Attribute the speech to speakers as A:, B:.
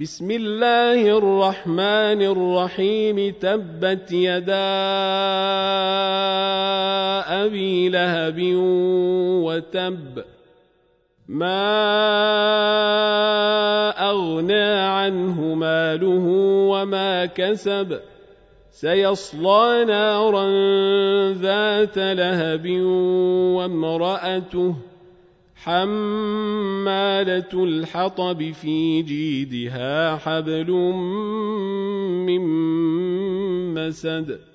A: بسم الله الرحمن الرحيم تبت يدا أبي لهب وتب. ما أغنى عنه ماله وما كسب. سيصلى نارا ذات لهب وامرأته. حمالة الحطب في جيدها حبل من مسد